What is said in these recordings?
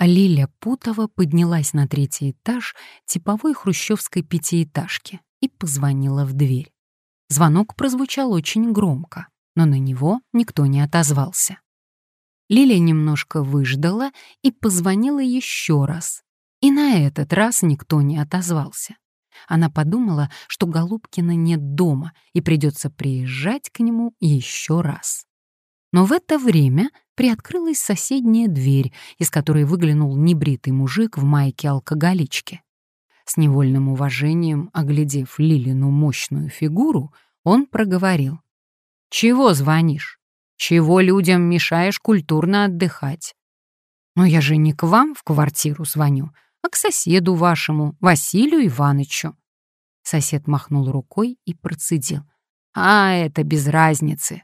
А Лиля Путова поднялась на третий этаж типовой хрущевской пятиэтажки и позвонила в дверь. Звонок прозвучал очень громко, но на него никто не отозвался. Лиля немножко выждала и позвонила еще раз. И на этот раз никто не отозвался. Она подумала, что Голубкина нет дома и придется приезжать к нему еще раз. Но в это время приоткрылась соседняя дверь, из которой выглянул небритый мужик в майке алкоголички. С невольным уважением, оглядев Лилину мощную фигуру, он проговорил. «Чего звонишь? Чего людям мешаешь культурно отдыхать?» «Но я же не к вам в квартиру звоню, а к соседу вашему, Василию Ивановичу». Сосед махнул рукой и процедил. «А, это без разницы.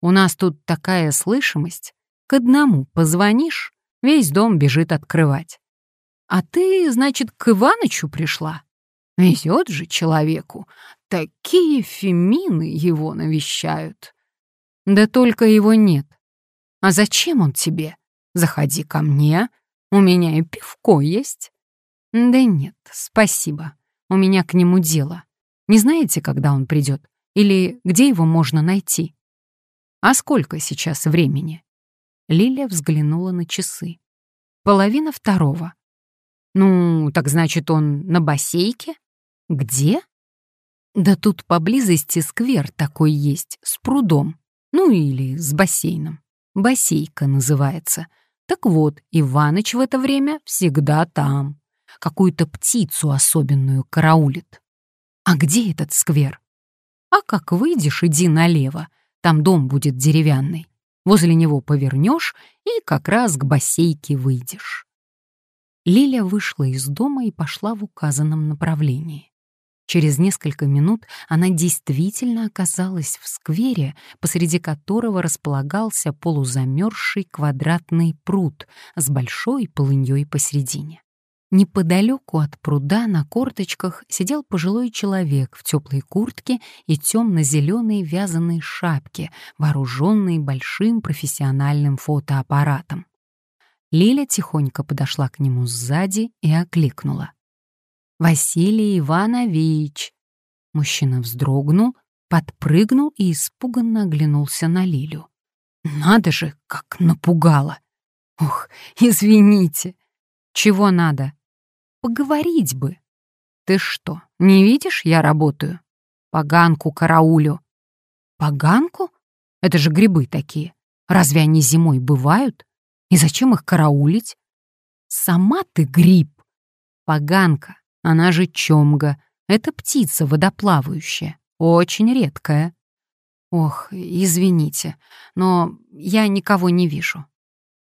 У нас тут такая слышимость. К одному позвонишь, весь дом бежит открывать. А ты, значит, к Иванычу пришла? Везет же человеку. Такие фемины его навещают. Да только его нет. А зачем он тебе? Заходи ко мне, у меня и пивко есть. Да нет, спасибо. У меня к нему дело. Не знаете, когда он придет? Или где его можно найти? А сколько сейчас времени? Лилия взглянула на часы. Половина второго. Ну, так значит, он на бассейке? Где? Да тут поблизости сквер такой есть, с прудом. Ну или с бассейном. Бассейка называется. Так вот, Иваныч в это время всегда там. Какую-то птицу особенную караулит. А где этот сквер? А как выйдешь, иди налево. Там дом будет деревянный. Возле него повернешь и как раз к бассейке выйдешь. Лиля вышла из дома и пошла в указанном направлении. Через несколько минут она действительно оказалась в сквере, посреди которого располагался полузамерзший квадратный пруд с большой полыньей посередине. Неподалеку от пруда на корточках сидел пожилой человек в теплой куртке и темно-зеленой вязаной шапке, вооруженный большим профессиональным фотоаппаратом. Лиля тихонько подошла к нему сзади и окликнула. Василий Иванович!» Мужчина вздрогнул, подпрыгнул и испуганно оглянулся на Лилю. «Надо же, как напугало! Ух, извините! Чего надо? Поговорить бы! Ты что, не видишь, я работаю? Поганку караулю!» «Поганку? Это же грибы такие. Разве они зимой бывают? И зачем их караулить?» «Сама ты гриб!» «Поганка, она же чомга. Это птица водоплавающая, очень редкая. Ох, извините, но я никого не вижу.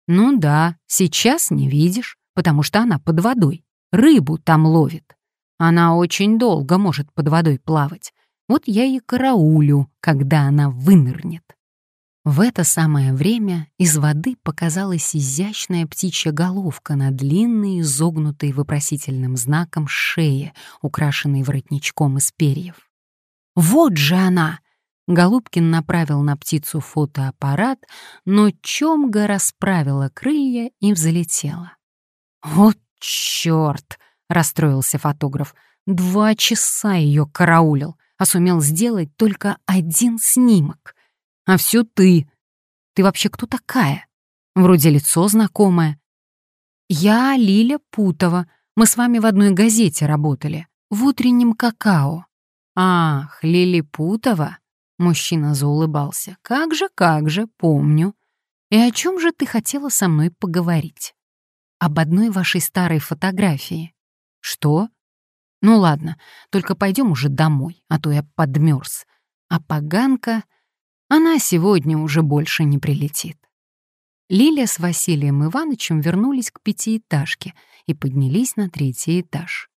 Ну да, сейчас не видишь, потому что она под водой. Рыбу там ловит. Она очень долго может под водой плавать. Вот я и караулю, когда она вынырнет. В это самое время из воды показалась изящная птичья головка на длинной, изогнутой вопросительным знаком шее, украшенной воротничком из перьев. «Вот же она!» Голубкин направил на птицу фотоаппарат, но Чомга расправила крылья и взлетела. «Вот черт!» — расстроился фотограф. «Два часа ее караулил, а сумел сделать только один снимок — а все ты. Ты вообще кто такая? Вроде лицо знакомое. Я Лиля Путова. Мы с вами в одной газете работали. В утреннем какао. Ах, Лили Путова? Мужчина заулыбался. Как же, как же, помню. И о чем же ты хотела со мной поговорить? Об одной вашей старой фотографии. Что? Ну ладно, только пойдем уже домой, а то я подмерз. А поганка она сегодня уже больше не прилетит. Лилия с Василием Ивановичем вернулись к пятиэтажке и поднялись на третий этаж.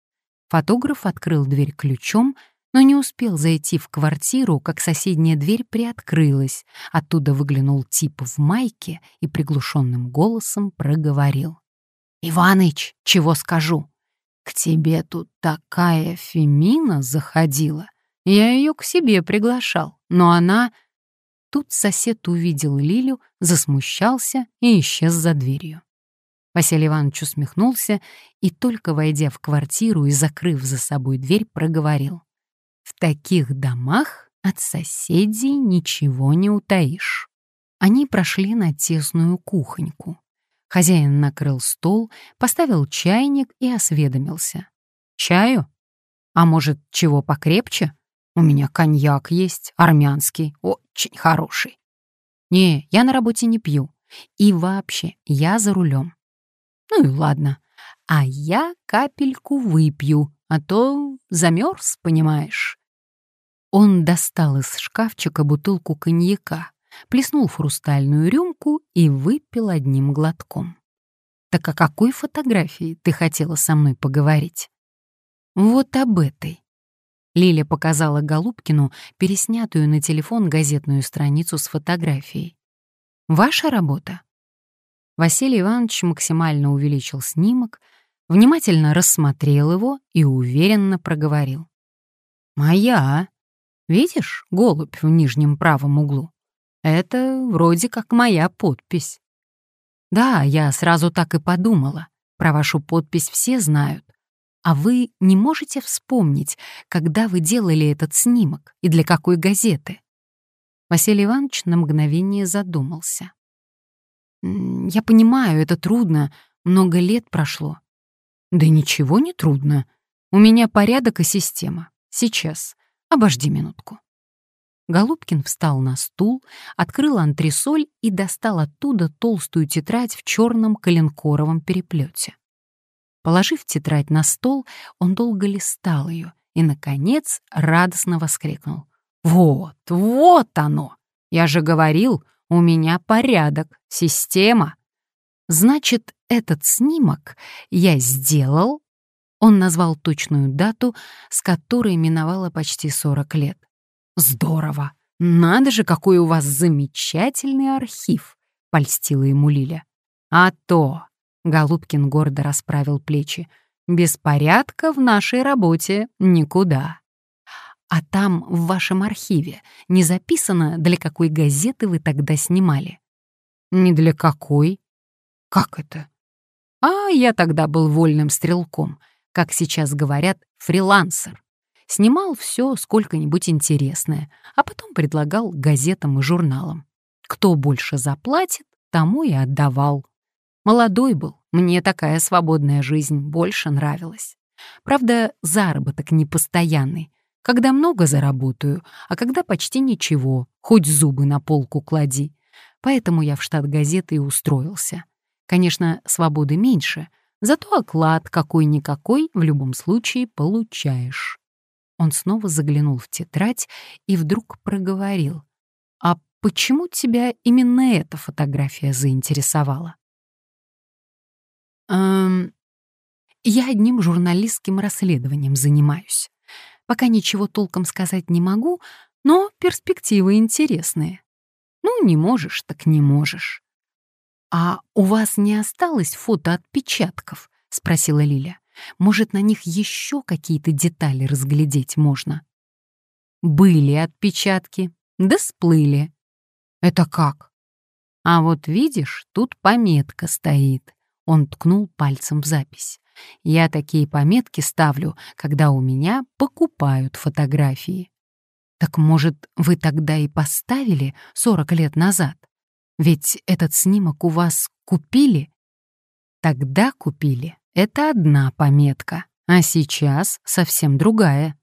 Фотограф открыл дверь ключом, но не успел зайти в квартиру, как соседняя дверь приоткрылась. Оттуда выглянул тип в майке и приглушенным голосом проговорил. «Иваныч, чего скажу? К тебе тут такая Фемина заходила. Я ее к себе приглашал, но она Тут сосед увидел Лилю, засмущался и исчез за дверью. Василий Иванович усмехнулся и, только войдя в квартиру и закрыв за собой дверь, проговорил. «В таких домах от соседей ничего не утаишь». Они прошли на тесную кухоньку. Хозяин накрыл стол, поставил чайник и осведомился. «Чаю? А может, чего покрепче? У меня коньяк есть, армянский, очень хороший». «Не, я на работе не пью. И вообще, я за рулем. Ну и ладно. А я капельку выпью, а то замерз, понимаешь. Он достал из шкафчика бутылку коньяка, плеснул в хрустальную рюмку и выпил одним глотком. «Так о какой фотографии ты хотела со мной поговорить?» «Вот об этой». Лиля показала Голубкину переснятую на телефон газетную страницу с фотографией. «Ваша работа?» Василий Иванович максимально увеличил снимок, внимательно рассмотрел его и уверенно проговорил. «Моя. Видишь голубь в нижнем правом углу? Это вроде как моя подпись». «Да, я сразу так и подумала. Про вашу подпись все знают. А вы не можете вспомнить, когда вы делали этот снимок и для какой газеты?» Василий Иванович на мгновение задумался. Я понимаю, это трудно, много лет прошло. Да ничего не трудно. У меня порядок и система. Сейчас. Обожди минутку. Голубкин встал на стул, открыл антресоль и достал оттуда толстую тетрадь в черном коленкоровом переплете. Положив тетрадь на стол, он долго листал ее и, наконец, радостно воскликнул. «Вот, вот оно! Я же говорил, у меня порядок, система. Значит, этот снимок я сделал. Он назвал точную дату, с которой миновало почти 40 лет. Здорово! Надо же, какой у вас замечательный архив, польстила ему Лиля. А то, Голубкин гордо расправил плечи, беспорядка в нашей работе никуда. А там, в вашем архиве, не записано, для какой газеты вы тогда снимали? Не для какой. Как это? А я тогда был вольным стрелком, как сейчас говорят, фрилансер. Снимал все сколько-нибудь интересное, а потом предлагал газетам и журналам. Кто больше заплатит, тому и отдавал. Молодой был, мне такая свободная жизнь больше нравилась. Правда, заработок непостоянный, когда много заработаю, а когда почти ничего, хоть зубы на полку клади. Поэтому я в штат газеты и устроился. Конечно, свободы меньше, зато оклад какой-никакой в любом случае получаешь. Он снова заглянул в тетрадь и вдруг проговорил. «А почему тебя именно эта фотография заинтересовала?» «Эм, я одним журналистским расследованием занимаюсь. Пока ничего толком сказать не могу, но перспективы интересные. Ну, не можешь, так не можешь. «А у вас не осталось фото отпечатков?» — спросила Лиля. «Может, на них еще какие-то детали разглядеть можно?» «Были отпечатки, да сплыли». «Это как?» «А вот видишь, тут пометка стоит». Он ткнул пальцем в запись. Я такие пометки ставлю, когда у меня покупают фотографии. Так, может, вы тогда и поставили 40 лет назад? Ведь этот снимок у вас купили? Тогда купили. Это одна пометка, а сейчас совсем другая.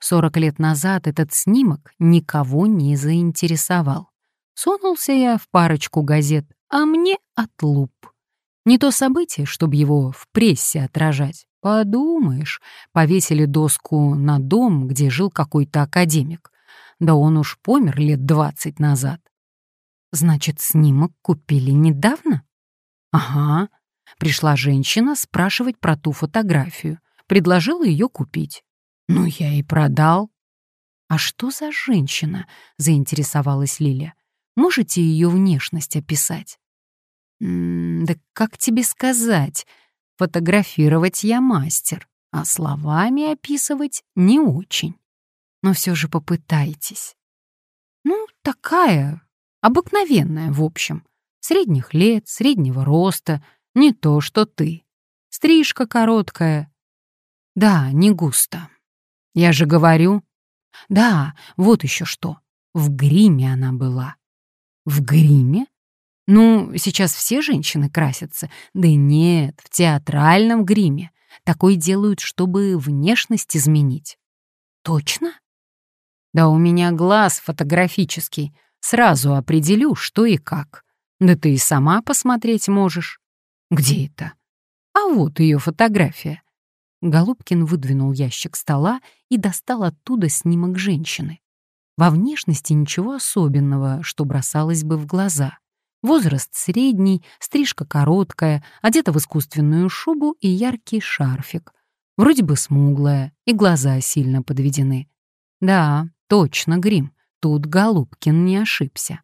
40 лет назад этот снимок никого не заинтересовал. Сунулся я в парочку газет, а мне отлуп. Не то событие, чтобы его в прессе отражать. Подумаешь, повесили доску на дом, где жил какой-то академик. Да он уж помер лет двадцать назад. Значит, снимок купили недавно? Ага. Пришла женщина спрашивать про ту фотографию. Предложила ее купить. Ну, я и продал. А что за женщина? Заинтересовалась Лиля. Можете ее внешность описать? да как тебе сказать? Фотографировать я мастер, а словами описывать не очень. Но все же попытайтесь. Ну, такая, обыкновенная, в общем. Средних лет, среднего роста, Не то, что ты. Стрижка короткая. Да, не густо. Я же говорю. Да, вот еще что. В гриме она была. В гриме? Ну, сейчас все женщины красятся. Да нет, в театральном гриме. Такой делают, чтобы внешность изменить. Точно? Да у меня глаз фотографический. Сразу определю, что и как. Да ты и сама посмотреть можешь. Где это? А вот ее фотография. Голубкин выдвинул ящик стола и достал оттуда снимок женщины. Во внешности ничего особенного, что бросалось бы в глаза. Возраст средний, стрижка короткая, одета в искусственную шубу и яркий шарфик. Вроде бы смуглая, и глаза сильно подведены. Да, точно грим. Тут Голубкин не ошибся.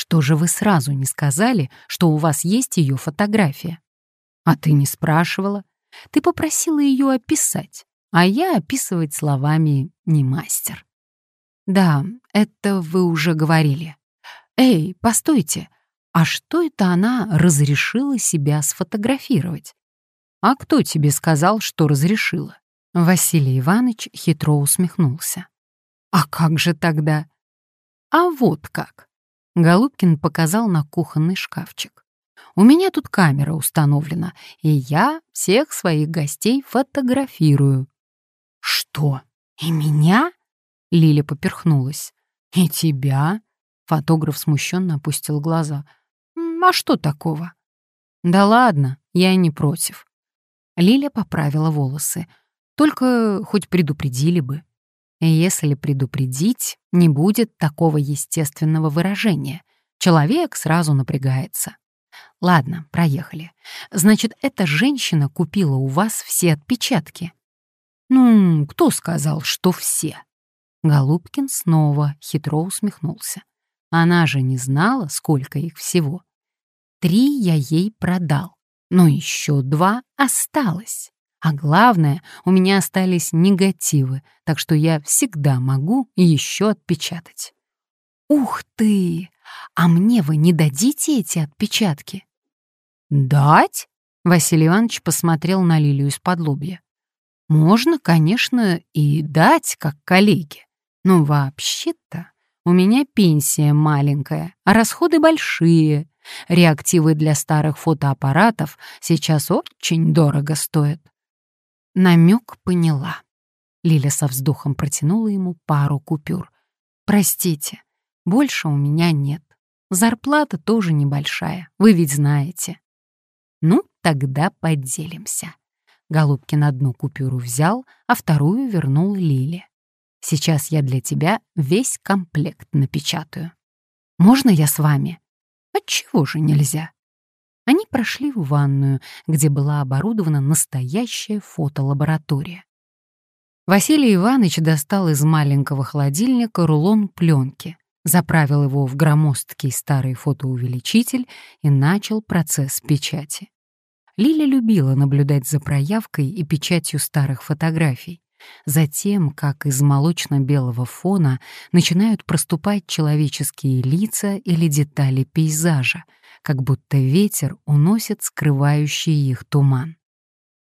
Что же вы сразу не сказали, что у вас есть ее фотография? А ты не спрашивала. Ты попросила ее описать, а я описывать словами не мастер. Да, это вы уже говорили. «Эй, постойте, а что это она разрешила себя сфотографировать?» «А кто тебе сказал, что разрешила?» Василий Иванович хитро усмехнулся. «А как же тогда?» «А вот как!» Голубкин показал на кухонный шкафчик. «У меня тут камера установлена, и я всех своих гостей фотографирую». «Что, и меня?» Лиля поперхнулась. «И тебя?» Фотограф смущенно опустил глаза. «А что такого?» «Да ладно, я не против». Лиля поправила волосы. «Только хоть предупредили бы». Если предупредить, не будет такого естественного выражения. Человек сразу напрягается. Ладно, проехали. Значит, эта женщина купила у вас все отпечатки. Ну, кто сказал, что все? Голубкин снова хитро усмехнулся. Она же не знала, сколько их всего. Три я ей продал, но еще два осталось. А главное, у меня остались негативы, так что я всегда могу еще отпечатать. Ух ты! А мне вы не дадите эти отпечатки? Дать? Василий Иванович посмотрел на Лилию из-под лобья. Можно, конечно, и дать, как коллеге. Но вообще-то у меня пенсия маленькая, а расходы большие. Реактивы для старых фотоаппаратов сейчас очень дорого стоят. Намек поняла. Лиля со вздохом протянула ему пару купюр. «Простите, больше у меня нет. Зарплата тоже небольшая, вы ведь знаете». «Ну, тогда поделимся». Голубкин одну купюру взял, а вторую вернул Лиле. Сейчас я для тебя весь комплект напечатаю. Можно я с вами? Отчего же нельзя? Они прошли в ванную, где была оборудована настоящая фотолаборатория. Василий Иванович достал из маленького холодильника рулон пленки, заправил его в громоздкий старый фотоувеличитель и начал процесс печати. Лиля любила наблюдать за проявкой и печатью старых фотографий. Затем, как из молочно-белого фона начинают проступать человеческие лица или детали пейзажа, как будто ветер уносит скрывающий их туман.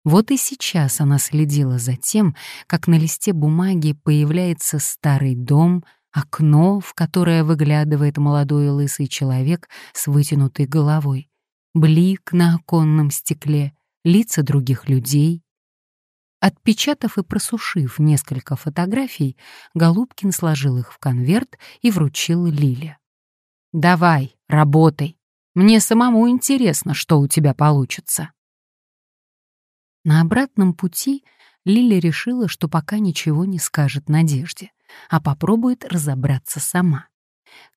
Вот и сейчас она следила за тем, как на листе бумаги появляется старый дом, окно, в которое выглядывает молодой лысый человек с вытянутой головой, блик на оконном стекле, лица других людей, Отпечатав и просушив несколько фотографий, Голубкин сложил их в конверт и вручил Лиле. «Давай, работай. Мне самому интересно, что у тебя получится». На обратном пути Лиля решила, что пока ничего не скажет Надежде, а попробует разобраться сама.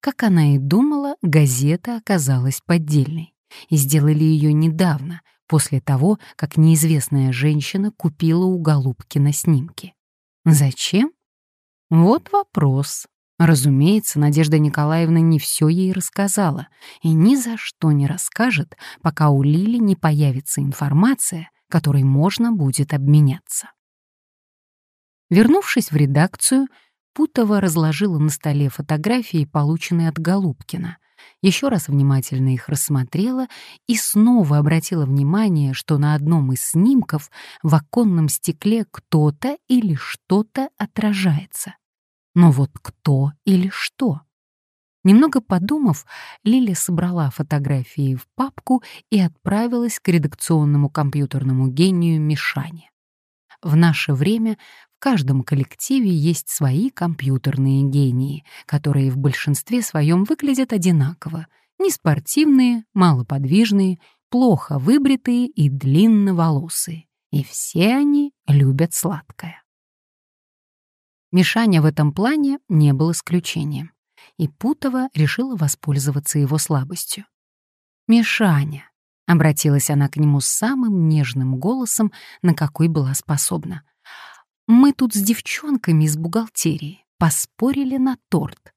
Как она и думала, газета оказалась поддельной. И сделали ее недавно, после того, как неизвестная женщина купила у Голубкина снимки. Зачем? Вот вопрос. Разумеется, Надежда Николаевна не все ей рассказала и ни за что не расскажет, пока у Лили не появится информация, которой можно будет обменяться. Вернувшись в редакцию, Путова разложила на столе фотографии, полученные от Голубкина, еще раз внимательно их рассмотрела и снова обратила внимание, что на одном из снимков в оконном стекле кто-то или что-то отражается. Но вот кто или что? Немного подумав, Лиля собрала фотографии в папку и отправилась к редакционному компьютерному гению Мишане. В наше время в каждом коллективе есть свои компьютерные гении, которые в большинстве своем выглядят одинаково. Неспортивные, малоподвижные, плохо выбритые и длинноволосые. И все они любят сладкое. Мишаня в этом плане не был исключением и Путова решила воспользоваться его слабостью. «Мишаня», — обратилась она к нему самым нежным голосом, на какой была способна, «мы тут с девчонками из бухгалтерии поспорили на торт».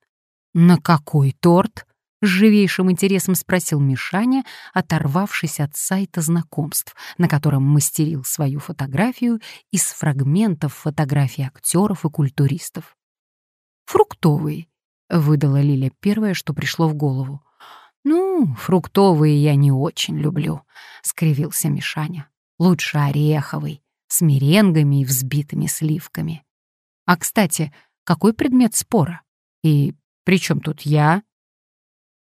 «На какой торт?» — с живейшим интересом спросил Мишаня, оторвавшись от сайта знакомств, на котором мастерил свою фотографию из фрагментов фотографий актеров и культуристов. «Фруктовый», выдала Лиля первое, что пришло в голову. «Ну, фруктовые я не очень люблю», — скривился Мишаня. «Лучше ореховый, с меренгами и взбитыми сливками. А, кстати, какой предмет спора? И при чем тут я?»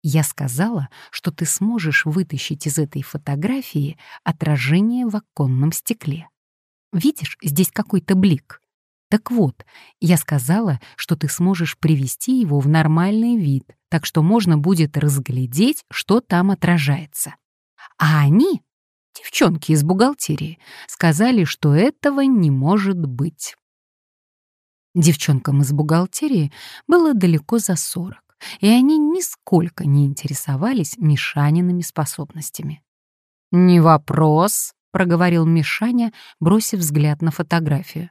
«Я сказала, что ты сможешь вытащить из этой фотографии отражение в оконном стекле. Видишь, здесь какой-то блик. Так вот, я сказала, что ты сможешь привести его в нормальный вид, так что можно будет разглядеть, что там отражается. А они, девчонки из бухгалтерии, сказали, что этого не может быть. Девчонкам из бухгалтерии было далеко за сорок, и они нисколько не интересовались Мишаниными способностями. «Не вопрос», — проговорил Мишаня, бросив взгляд на фотографию.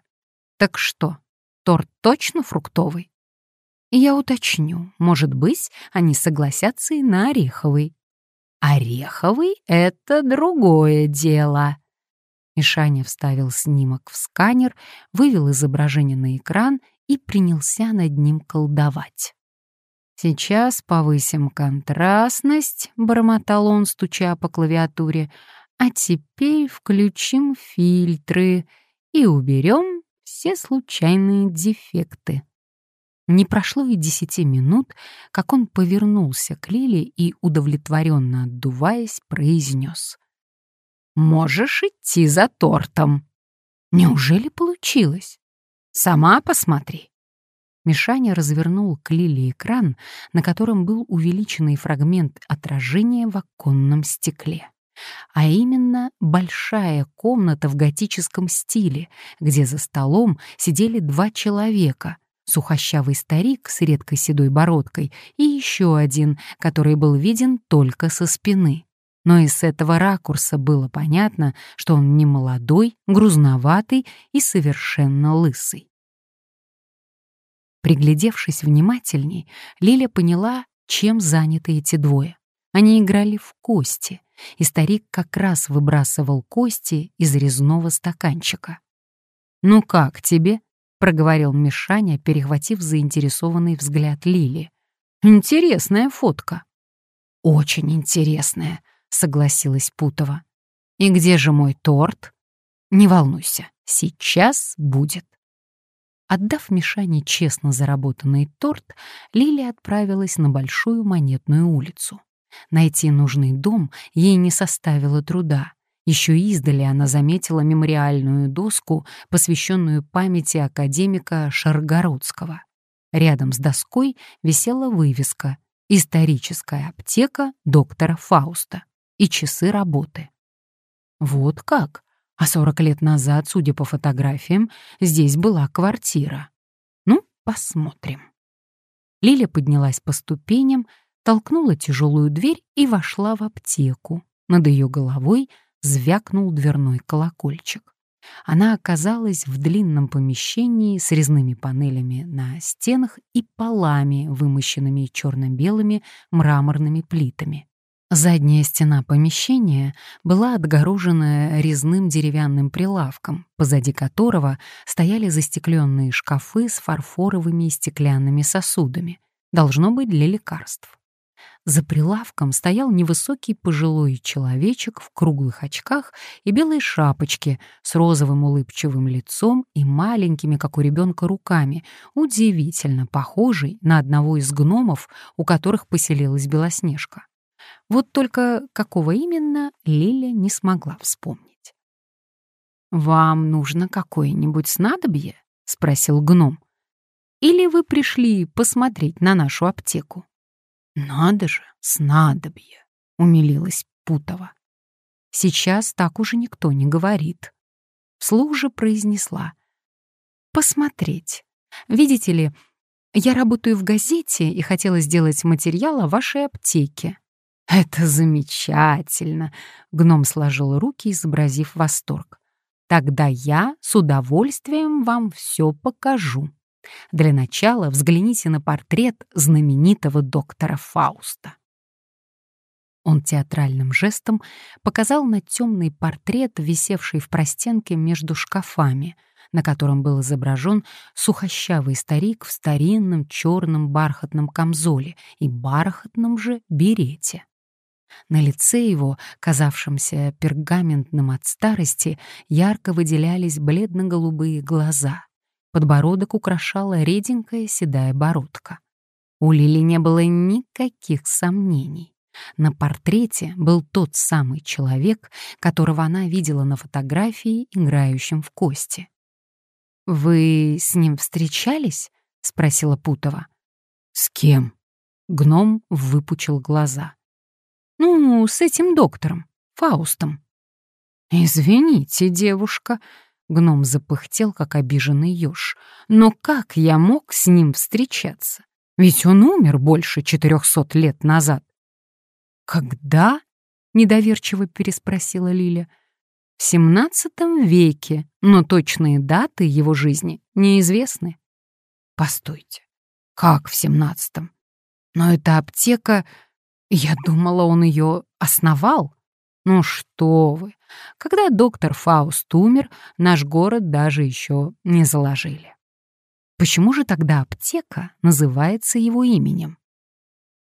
Так что, торт точно фруктовый? Я уточню, может быть, они согласятся и на ореховый. Ореховый — это другое дело. Мишаня вставил снимок в сканер, вывел изображение на экран и принялся над ним колдовать. «Сейчас повысим контрастность», — бормотал он, стуча по клавиатуре, «а теперь включим фильтры и уберем все случайные дефекты. Не прошло и десяти минут, как он повернулся к Лиле и, удовлетворенно отдуваясь, произнес. «Можешь идти за тортом». «Неужели получилось? Сама посмотри». Мишаня развернул к Лиле экран, на котором был увеличенный фрагмент отражения в оконном стекле а именно большая комната в готическом стиле, где за столом сидели два человека — сухощавый старик с редкой седой бородкой и еще один, который был виден только со спины. Но из этого ракурса было понятно, что он не молодой, грузноватый и совершенно лысый. Приглядевшись внимательней, Лиля поняла, чем заняты эти двое. Они играли в кости, и старик как раз выбрасывал кости из резного стаканчика. «Ну как тебе?» — проговорил Мишаня, перехватив заинтересованный взгляд Лили. «Интересная фотка». «Очень интересная», — согласилась Путова. «И где же мой торт?» «Не волнуйся, сейчас будет». Отдав Мишане честно заработанный торт, Лилия отправилась на Большую Монетную улицу. Найти нужный дом ей не составило труда. Еще издали она заметила мемориальную доску, посвященную памяти академика Шаргородского. Рядом с доской висела вывеска «Историческая аптека доктора Фауста» и часы работы. Вот как? А 40 лет назад, судя по фотографиям, здесь была квартира. Ну, посмотрим. Лиля поднялась по ступеням, толкнула тяжелую дверь и вошла в аптеку. Над ее головой звякнул дверной колокольчик. Она оказалась в длинном помещении с резными панелями на стенах и полами, вымощенными черно-белыми мраморными плитами. Задняя стена помещения была отгорожена резным деревянным прилавком, позади которого стояли застекленные шкафы с фарфоровыми и стеклянными сосудами, должно быть для лекарств. За прилавком стоял невысокий пожилой человечек в круглых очках и белой шапочке с розовым улыбчивым лицом и маленькими, как у ребенка, руками, удивительно похожий на одного из гномов, у которых поселилась Белоснежка. Вот только какого именно Лиля не смогла вспомнить. «Вам нужно какое-нибудь снадобье?» — спросил гном. «Или вы пришли посмотреть на нашу аптеку?» «Надо же, снадобье!» — умилилась Путова. «Сейчас так уже никто не говорит». Вслух же произнесла. «Посмотреть. Видите ли, я работаю в газете и хотела сделать материал о вашей аптеке». «Это замечательно!» — гном сложил руки, изобразив восторг. «Тогда я с удовольствием вам все покажу». Для начала взгляните на портрет знаменитого доктора Фауста. Он театральным жестом показал на темный портрет, висевший в простенке между шкафами, на котором был изображен сухощавый старик в старинном черном бархатном камзоле и бархатном же берете. На лице его, казавшемся пергаментным от старости, ярко выделялись бледно-голубые глаза — Подбородок украшала реденькая седая бородка. У Лили не было никаких сомнений. На портрете был тот самый человек, которого она видела на фотографии, играющим в кости. «Вы с ним встречались?» — спросила Путова. «С кем?» — гном выпучил глаза. «Ну, с этим доктором, Фаустом». «Извините, девушка», Гном запыхтел, как обиженный еж. «Но как я мог с ним встречаться? Ведь он умер больше четырехсот лет назад». «Когда?» — недоверчиво переспросила Лиля. «В семнадцатом веке, но точные даты его жизни неизвестны». «Постойте, как в семнадцатом? Но эта аптека... Я думала, он ее основал». «Ну что вы, когда доктор Фауст умер, наш город даже еще не заложили. Почему же тогда аптека называется его именем?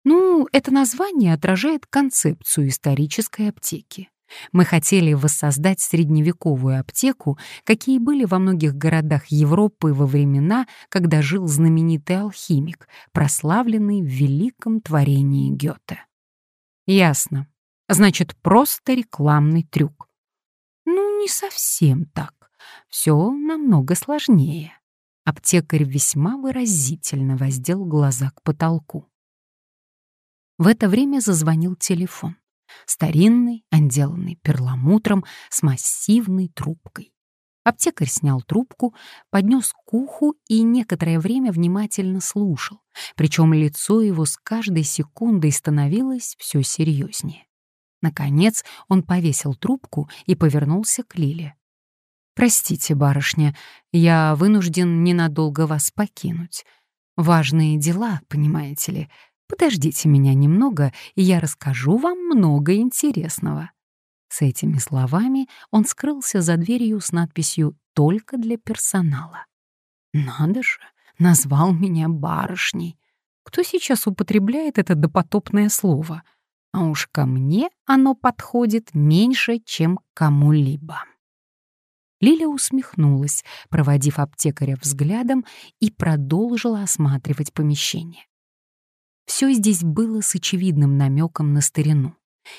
Ну, это название отражает концепцию исторической аптеки. Мы хотели воссоздать средневековую аптеку, какие были во многих городах Европы во времена, когда жил знаменитый алхимик, прославленный в великом творении Гёте. Ясно. Значит, просто рекламный трюк. Ну, не совсем так. Все намного сложнее. Аптекарь весьма выразительно воздел глаза к потолку. В это время зазвонил телефон. Старинный, отделанный перламутром, с массивной трубкой. Аптекарь снял трубку, поднес к уху и некоторое время внимательно слушал, причем лицо его с каждой секундой становилось все серьезнее. Наконец он повесил трубку и повернулся к Лиле. «Простите, барышня, я вынужден ненадолго вас покинуть. Важные дела, понимаете ли. Подождите меня немного, и я расскажу вам много интересного». С этими словами он скрылся за дверью с надписью «Только для персонала». «Надо же, назвал меня барышней. Кто сейчас употребляет это допотопное слово?» а уж ко мне оно подходит меньше, чем кому-либо. Лиля усмехнулась, проводив аптекаря взглядом, и продолжила осматривать помещение. Все здесь было с очевидным намеком на старину.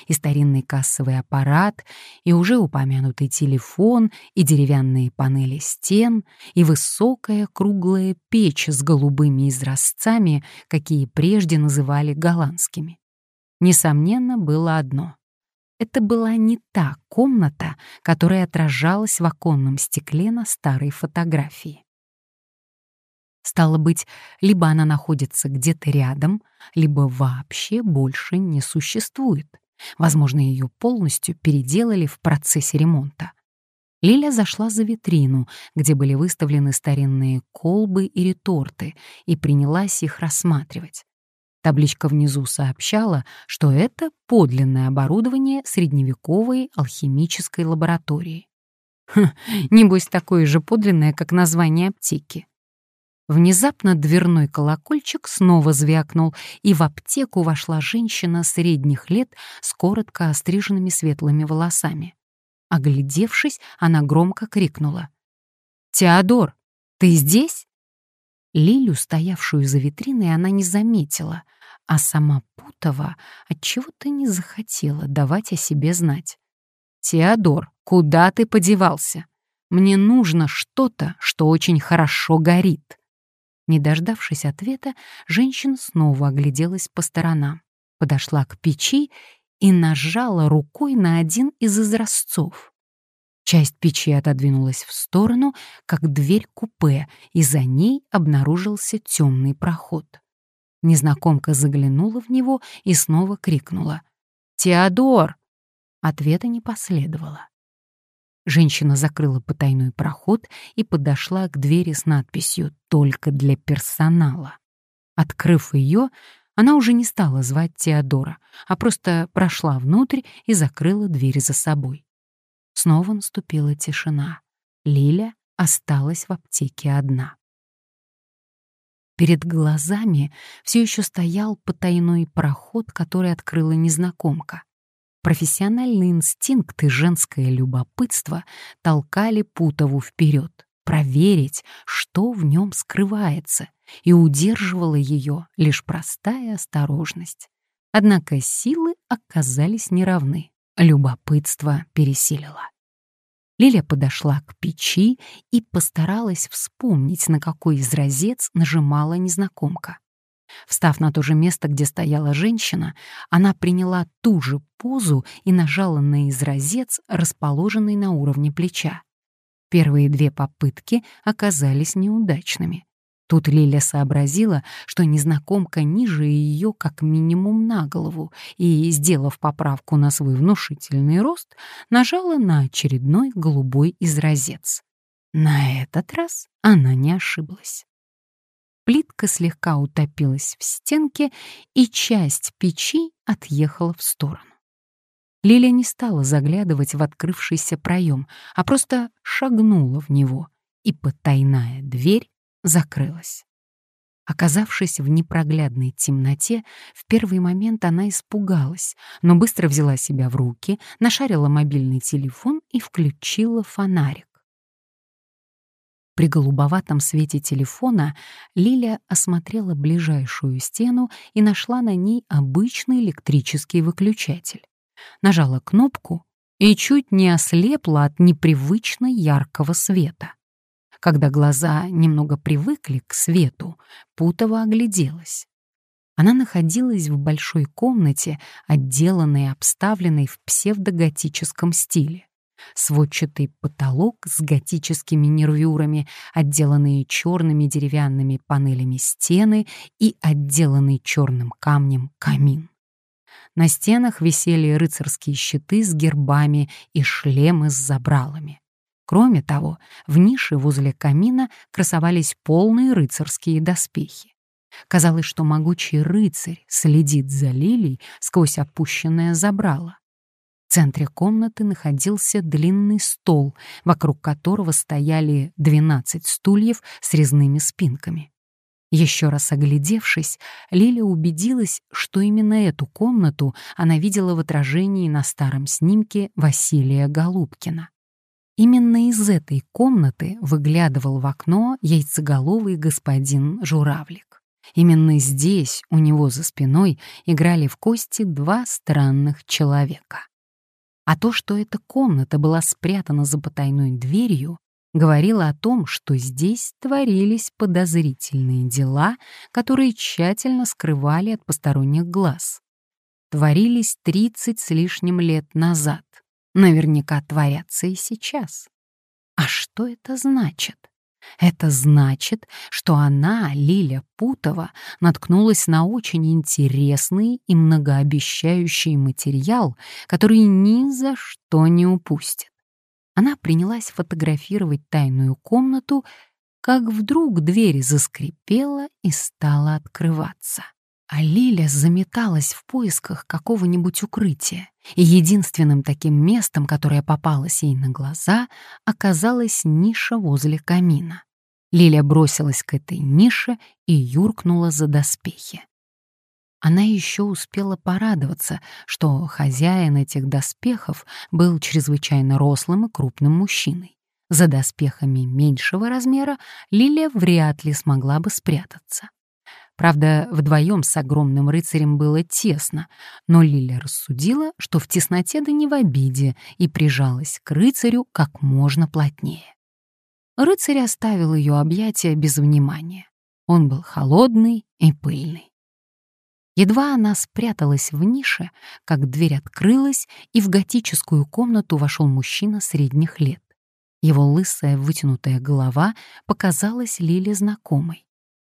И старинный кассовый аппарат, и уже упомянутый телефон, и деревянные панели стен, и высокая круглая печь с голубыми изразцами, какие прежде называли голландскими несомненно, было одно. Это была не та комната, которая отражалась в оконном стекле на старой фотографии. Стало быть, либо она находится где-то рядом, либо вообще больше не существует. Возможно, ее полностью переделали в процессе ремонта. Лиля зашла за витрину, где были выставлены старинные колбы и реторты, и принялась их рассматривать. Табличка внизу сообщала, что это подлинное оборудование средневековой алхимической лаборатории. Хм, небось, такое же подлинное, как название аптеки. Внезапно дверной колокольчик снова звякнул, и в аптеку вошла женщина средних лет с коротко остриженными светлыми волосами. Оглядевшись, она громко крикнула. «Теодор, ты здесь?» Лилю, стоявшую за витриной, она не заметила, а сама Путова отчего-то не захотела давать о себе знать. «Теодор, куда ты подевался? Мне нужно что-то, что очень хорошо горит». Не дождавшись ответа, женщина снова огляделась по сторонам, подошла к печи и нажала рукой на один из изразцов. Часть печи отодвинулась в сторону, как дверь купе, и за ней обнаружился темный проход. Незнакомка заглянула в него и снова крикнула. «Теодор!» Ответа не последовало. Женщина закрыла потайной проход и подошла к двери с надписью «Только для персонала». Открыв ее, она уже не стала звать Теодора, а просто прошла внутрь и закрыла дверь за собой. Снова наступила тишина. Лиля осталась в аптеке одна. Перед глазами все еще стоял потайной проход, который открыла незнакомка. Профессиональный инстинкт и женское любопытство толкали Путову вперед, проверить, что в нем скрывается, и удерживала ее лишь простая осторожность. Однако силы оказались неравны, любопытство пересилило. Лиля подошла к печи и постаралась вспомнить, на какой изразец нажимала незнакомка. Встав на то же место, где стояла женщина, она приняла ту же позу и нажала на изразец, расположенный на уровне плеча. Первые две попытки оказались неудачными. Тут Лиля сообразила, что незнакомка ниже ее как минимум на голову, и, сделав поправку на свой внушительный рост, нажала на очередной голубой изразец. На этот раз она не ошиблась. Плитка слегка утопилась в стенке, и часть печи отъехала в сторону. Лиля не стала заглядывать в открывшийся проем, а просто шагнула в него, и потайная дверь закрылась. Оказавшись в непроглядной темноте, в первый момент она испугалась, но быстро взяла себя в руки, нашарила мобильный телефон и включила фонарик. При голубоватом свете телефона Лиля осмотрела ближайшую стену и нашла на ней обычный электрический выключатель. Нажала кнопку и чуть не ослепла от непривычно яркого света. Когда глаза немного привыкли к свету, Путова огляделась. Она находилась в большой комнате, отделанной и обставленной в псевдоготическом стиле. Сводчатый потолок с готическими нервюрами, отделанные черными деревянными панелями стены и отделанный черным камнем камин. На стенах висели рыцарские щиты с гербами и шлемы с забралами. Кроме того, в нише возле камина красовались полные рыцарские доспехи. Казалось, что могучий рыцарь следит за лилией сквозь опущенное забрало. В центре комнаты находился длинный стол, вокруг которого стояли 12 стульев с резными спинками. Еще раз оглядевшись, Лиля убедилась, что именно эту комнату она видела в отражении на старом снимке Василия Голубкина. Именно из этой комнаты выглядывал в окно яйцеголовый господин Журавлик. Именно здесь, у него за спиной, играли в кости два странных человека. А то, что эта комната была спрятана за потайной дверью, говорило о том, что здесь творились подозрительные дела, которые тщательно скрывали от посторонних глаз. Творились 30 с лишним лет назад. Наверняка творятся и сейчас. А что это значит? Это значит, что она, Лиля Путова, наткнулась на очень интересный и многообещающий материал, который ни за что не упустит. Она принялась фотографировать тайную комнату, как вдруг дверь заскрипела и стала открываться. А Лиля заметалась в поисках какого-нибудь укрытия, и единственным таким местом, которое попалось ей на глаза, оказалась ниша возле камина. Лиля бросилась к этой нише и юркнула за доспехи. Она еще успела порадоваться, что хозяин этих доспехов был чрезвычайно рослым и крупным мужчиной. За доспехами меньшего размера Лилия вряд ли смогла бы спрятаться. Правда, вдвоем с огромным рыцарем было тесно, но Лиля рассудила, что в тесноте да не в обиде, и прижалась к рыцарю как можно плотнее. Рыцарь оставил ее объятия без внимания. Он был холодный и пыльный. Едва она спряталась в нише, как дверь открылась, и в готическую комнату вошел мужчина средних лет. Его лысая вытянутая голова показалась Лиле знакомой.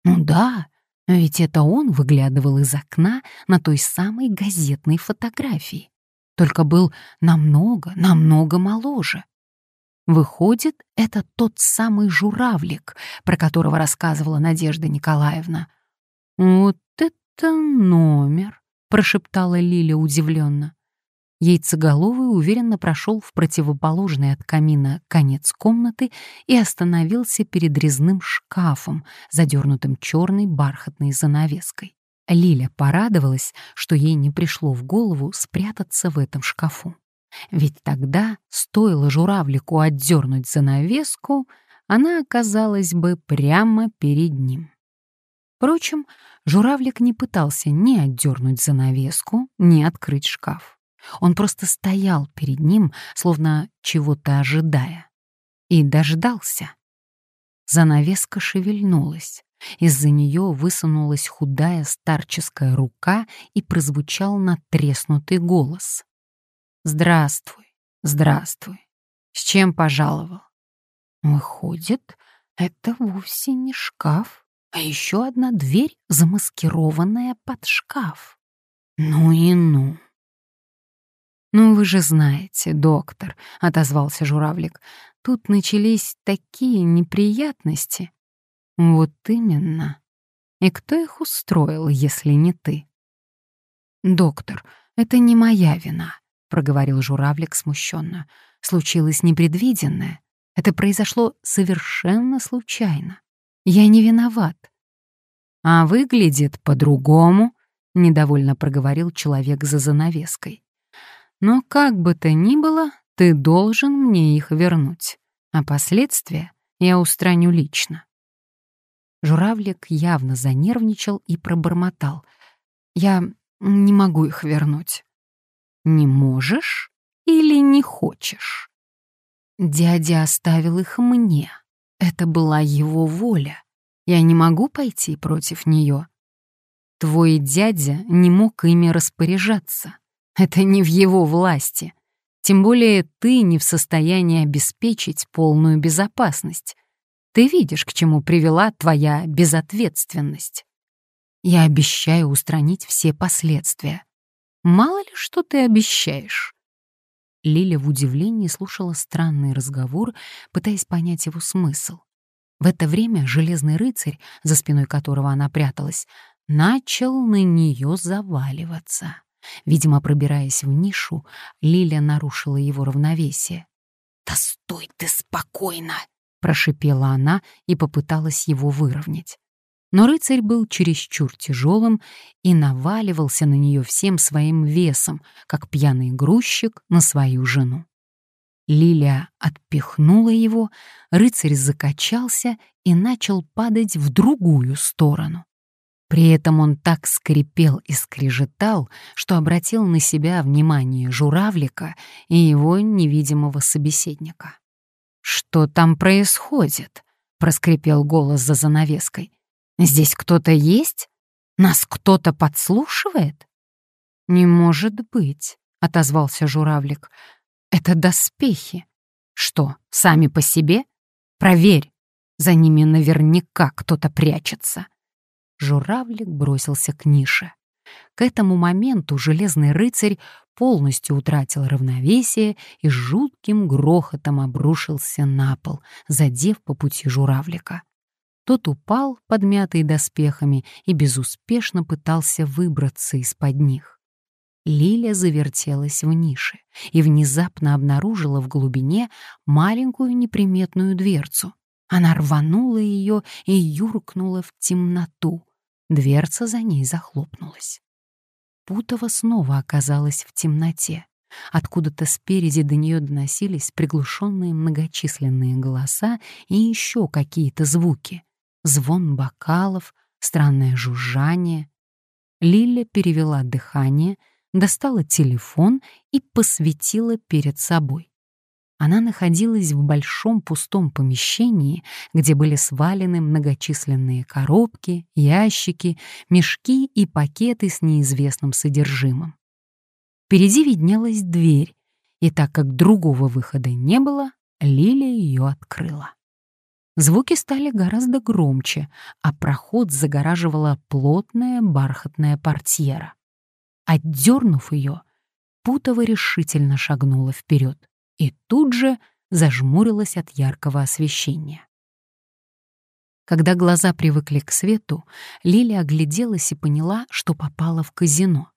Ну да, ведь это он выглядывал из окна на той самой газетной фотографии. Только был намного, намного моложе. Выходит, это тот самый журавлик, про которого рассказывала Надежда Николаевна. Вот это номер, прошептала Лиля удивленно. Яйцеголовый уверенно прошел в противоположный от камина конец комнаты и остановился перед резным шкафом, задернутым черной бархатной занавеской. Лиля порадовалась, что ей не пришло в голову спрятаться в этом шкафу. Ведь тогда, стоило журавлику отдернуть занавеску, она оказалась бы прямо перед ним. Впрочем, журавлик не пытался ни отдернуть занавеску, ни открыть шкаф. Он просто стоял перед ним, словно чего-то ожидая. И дождался. Занавеска шевельнулась. Из-за нее высунулась худая старческая рука и прозвучал натреснутый голос. «Здравствуй, здравствуй. С чем пожаловал?» Выходит, это вовсе не шкаф, а еще одна дверь, замаскированная под шкаф. Ну и ну. «Ну, вы же знаете, доктор», — отозвался журавлик, — «тут начались такие неприятности». «Вот именно. И кто их устроил, если не ты?» «Доктор, это не моя вина», — проговорил журавлик смущенно. «Случилось непредвиденное. Это произошло совершенно случайно. Я не виноват». «А выглядит по-другому», — недовольно проговорил человек за занавеской. Но как бы то ни было, ты должен мне их вернуть, а последствия я устраню лично. Журавлик явно занервничал и пробормотал. «Я не могу их вернуть». «Не можешь или не хочешь?» Дядя оставил их мне. Это была его воля. Я не могу пойти против нее. Твой дядя не мог ими распоряжаться. Это не в его власти. Тем более ты не в состоянии обеспечить полную безопасность. Ты видишь, к чему привела твоя безответственность. Я обещаю устранить все последствия. Мало ли, что ты обещаешь. Лиля в удивлении слушала странный разговор, пытаясь понять его смысл. В это время железный рыцарь, за спиной которого она пряталась, начал на нее заваливаться. Видимо, пробираясь в нишу, Лиля нарушила его равновесие. «Да стой ты спокойно!» — прошипела она и попыталась его выровнять. Но рыцарь был чересчур тяжелым и наваливался на нее всем своим весом, как пьяный грузчик на свою жену. Лилия отпихнула его, рыцарь закачался и начал падать в другую сторону. При этом он так скрипел и скрежетал, что обратил на себя внимание журавлика и его невидимого собеседника. «Что там происходит?» — проскрипел голос за занавеской. «Здесь кто-то есть? Нас кто-то подслушивает?» «Не может быть», — отозвался журавлик. «Это доспехи. Что, сами по себе? Проверь, за ними наверняка кто-то прячется» журавлик бросился к нише. К этому моменту железный рыцарь полностью утратил равновесие и с жутким грохотом обрушился на пол, задев по пути журавлика. Тот упал, подмятый доспехами, и безуспешно пытался выбраться из-под них. Лиля завертелась в нише и внезапно обнаружила в глубине маленькую неприметную дверцу. Она рванула ее и юркнула в темноту. Дверца за ней захлопнулась. Путова снова оказалась в темноте. Откуда-то спереди до нее доносились приглушенные многочисленные голоса и еще какие-то звуки. Звон бокалов, странное жужжание. Лиля перевела дыхание, достала телефон и посветила перед собой. Она находилась в большом пустом помещении, где были свалены многочисленные коробки, ящики, мешки и пакеты с неизвестным содержимым. Впереди виднелась дверь, и так как другого выхода не было, Лилия ее открыла. Звуки стали гораздо громче, а проход загораживала плотная бархатная портьера. Отдернув ее, Путова решительно шагнула вперед и тут же зажмурилась от яркого освещения. Когда глаза привыкли к свету, Лиля огляделась и поняла, что попала в казино.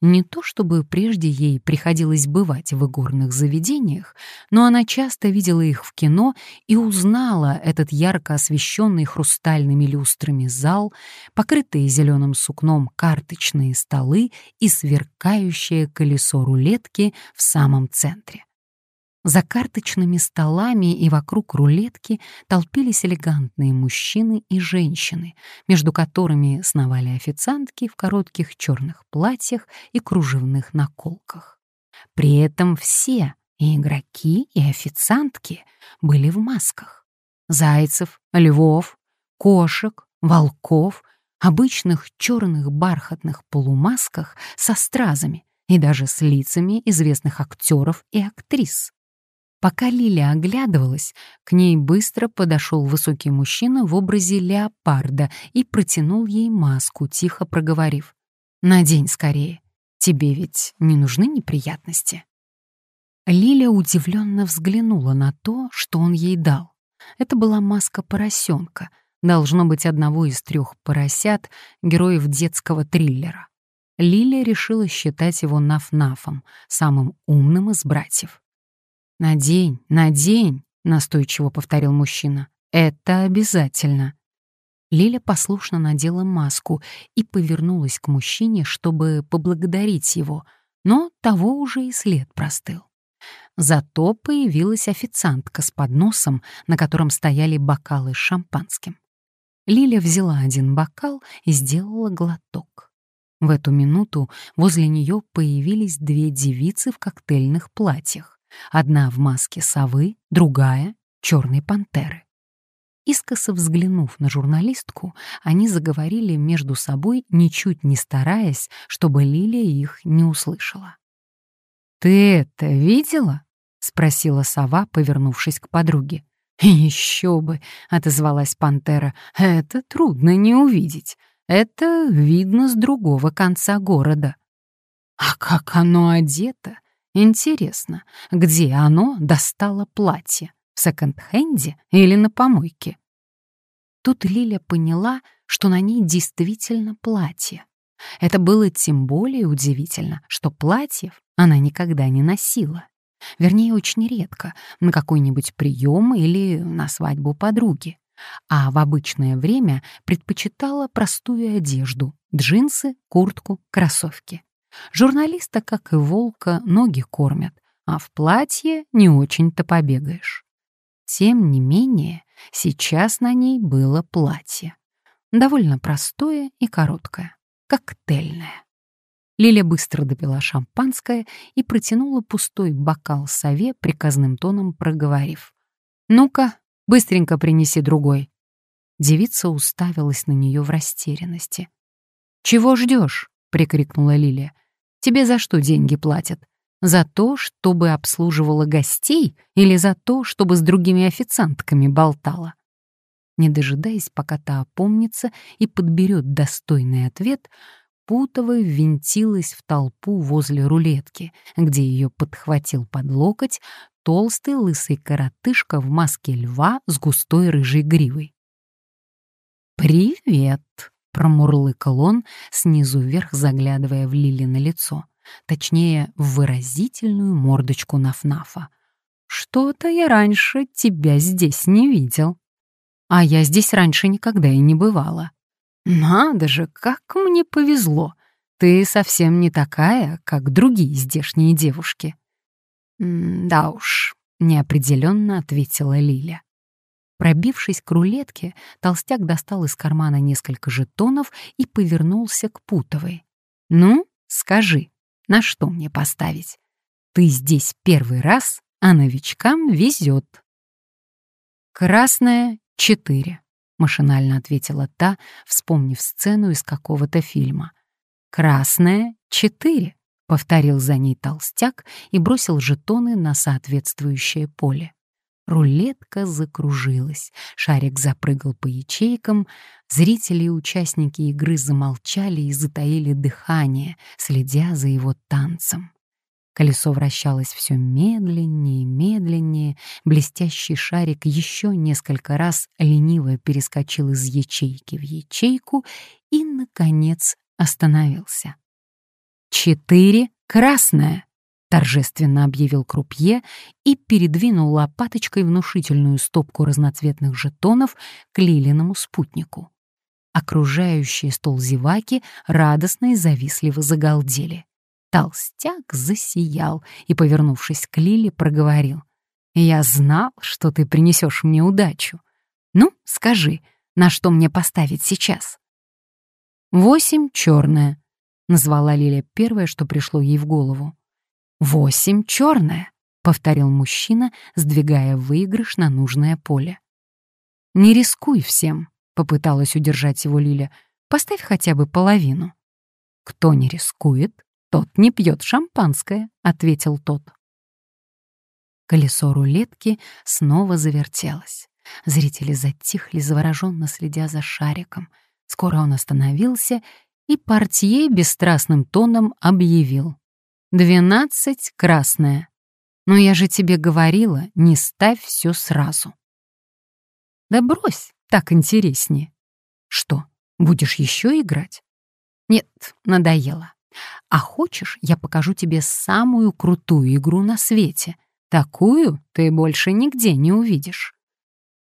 Не то чтобы прежде ей приходилось бывать в игорных заведениях, но она часто видела их в кино и узнала этот ярко освещенный хрустальными люстрами зал, покрытые зеленым сукном карточные столы и сверкающее колесо рулетки в самом центре. За карточными столами и вокруг рулетки толпились элегантные мужчины и женщины, между которыми сновали официантки в коротких черных платьях и кружевных наколках. При этом все, и игроки, и официантки, были в масках. Зайцев, львов, кошек, волков, обычных черных бархатных полумасках со стразами и даже с лицами известных актеров и актрис. Пока Лиля оглядывалась, к ней быстро подошел высокий мужчина в образе леопарда и протянул ей маску, тихо проговорив. «Надень скорее. Тебе ведь не нужны неприятности?» Лиля удивленно взглянула на то, что он ей дал. Это была маска поросенка, должно быть одного из трех поросят, героев детского триллера. Лиля решила считать его Наф-Нафом, самым умным из братьев. «Надень, надень», — настойчиво повторил мужчина. «Это обязательно». Лиля послушно надела маску и повернулась к мужчине, чтобы поблагодарить его, но того уже и след простыл. Зато появилась официантка с подносом, на котором стояли бокалы с шампанским. Лиля взяла один бокал и сделала глоток. В эту минуту возле нее появились две девицы в коктейльных платьях. Одна в маске совы, другая — черной пантеры. Искоса взглянув на журналистку, они заговорили между собой, ничуть не стараясь, чтобы Лилия их не услышала. «Ты это видела?» — спросила сова, повернувшись к подруге. «Еще бы!» — отозвалась пантера. «Это трудно не увидеть. Это видно с другого конца города». «А как оно одето?» Интересно, где оно достало платье? В секонд-хенде или на помойке? Тут Лиля поняла, что на ней действительно платье. Это было тем более удивительно, что платьев она никогда не носила. Вернее, очень редко, на какой-нибудь прием или на свадьбу подруги. А в обычное время предпочитала простую одежду — джинсы, куртку, кроссовки. Журналиста, как и волка, ноги кормят, а в платье не очень-то побегаешь. Тем не менее, сейчас на ней было платье. Довольно простое и короткое, коктейльное. Лиля быстро допила шампанское и протянула пустой бокал сове, приказным тоном проговорив. «Ну-ка, быстренько принеси другой». Девица уставилась на нее в растерянности. «Чего ждешь?» — прикрикнула Лилия. Тебе за что деньги платят? За то, чтобы обслуживала гостей или за то, чтобы с другими официантками болтала? Не дожидаясь, пока та опомнится и подберет достойный ответ, Путова ввинтилась в толпу возле рулетки, где ее подхватил под локоть толстый лысый коротышка в маске льва с густой рыжей гривой. «Привет!» — промурлыкал он, снизу вверх заглядывая в Лили на лицо, точнее, в выразительную мордочку Нафнафа. «Что-то я раньше тебя здесь не видел». а я здесь раньше никогда и не бывала. Надо же, как мне повезло. Ты совсем не такая, как другие здешние девушки. да уж, неопределенно ответила Лиля. Пробившись к рулетке, толстяк достал из кармана несколько жетонов и повернулся к Путовой. «Ну, скажи, на что мне поставить? Ты здесь первый раз, а новичкам везет». «Красная — четыре», — машинально ответила та, вспомнив сцену из какого-то фильма. «Красная — четыре», — повторил за ней толстяк и бросил жетоны на соответствующее поле. Рулетка закружилась, шарик запрыгал по ячейкам, зрители и участники игры замолчали и затаили дыхание, следя за его танцем. Колесо вращалось все медленнее и медленнее, блестящий шарик еще несколько раз лениво перескочил из ячейки в ячейку и, наконец, остановился. «Четыре красное!» Торжественно объявил крупье и передвинул лопаточкой внушительную стопку разноцветных жетонов к Лилиному спутнику. Окружающие стол зеваки радостно и завистливо загалдели. Толстяк засиял и, повернувшись к Лиле, проговорил. «Я знал, что ты принесешь мне удачу. Ну, скажи, на что мне поставить сейчас?» «Восемь черное», — назвала Лиля первое, что пришло ей в голову. «Восемь черное», — повторил мужчина, сдвигая выигрыш на нужное поле. «Не рискуй всем», — попыталась удержать его Лиля. «Поставь хотя бы половину». «Кто не рискует, тот не пьет шампанское», — ответил тот. Колесо рулетки снова завертелось. Зрители затихли, завороженно следя за шариком. Скоро он остановился, и портье бесстрастным тоном объявил. Двенадцать — красная. Но я же тебе говорила, не ставь все сразу. Да брось, так интереснее. Что, будешь еще играть? Нет, надоело. А хочешь, я покажу тебе самую крутую игру на свете. Такую ты больше нигде не увидишь.